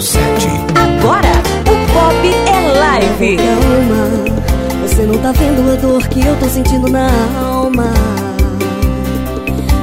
007. Agora o pop é live. Calma, você não tá vendo a dor que eu tô sentindo na alma.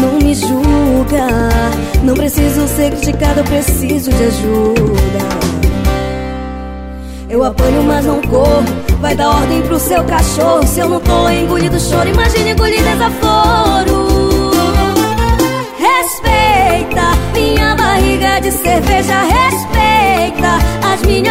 Não me julga, não preciso ser criticado, eu preciso de ajuda. Eu apanho, mas não corro. Vai dar ordem pro seu cachorro. Se eu não tô engolindo choro, imagine engolir desaforo. Respeita minha barriga de cerveja. Respeita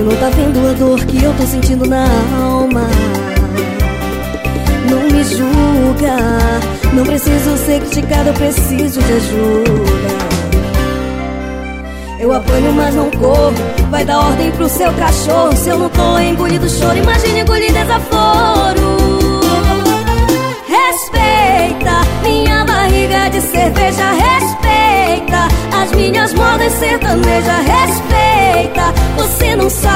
Você não tá vendo a dor que eu tô sentindo na alma. Não me julga, não preciso ser criticado, eu preciso de ajuda. Eu apanho, mas não corro. Vai dar ordem pro seu cachorro. Se eu não tô engolindo choro, imagine engolir desaforo. Respeita minha barriga de cerveja. Respeita as minhas modas sertaneja. Respeita,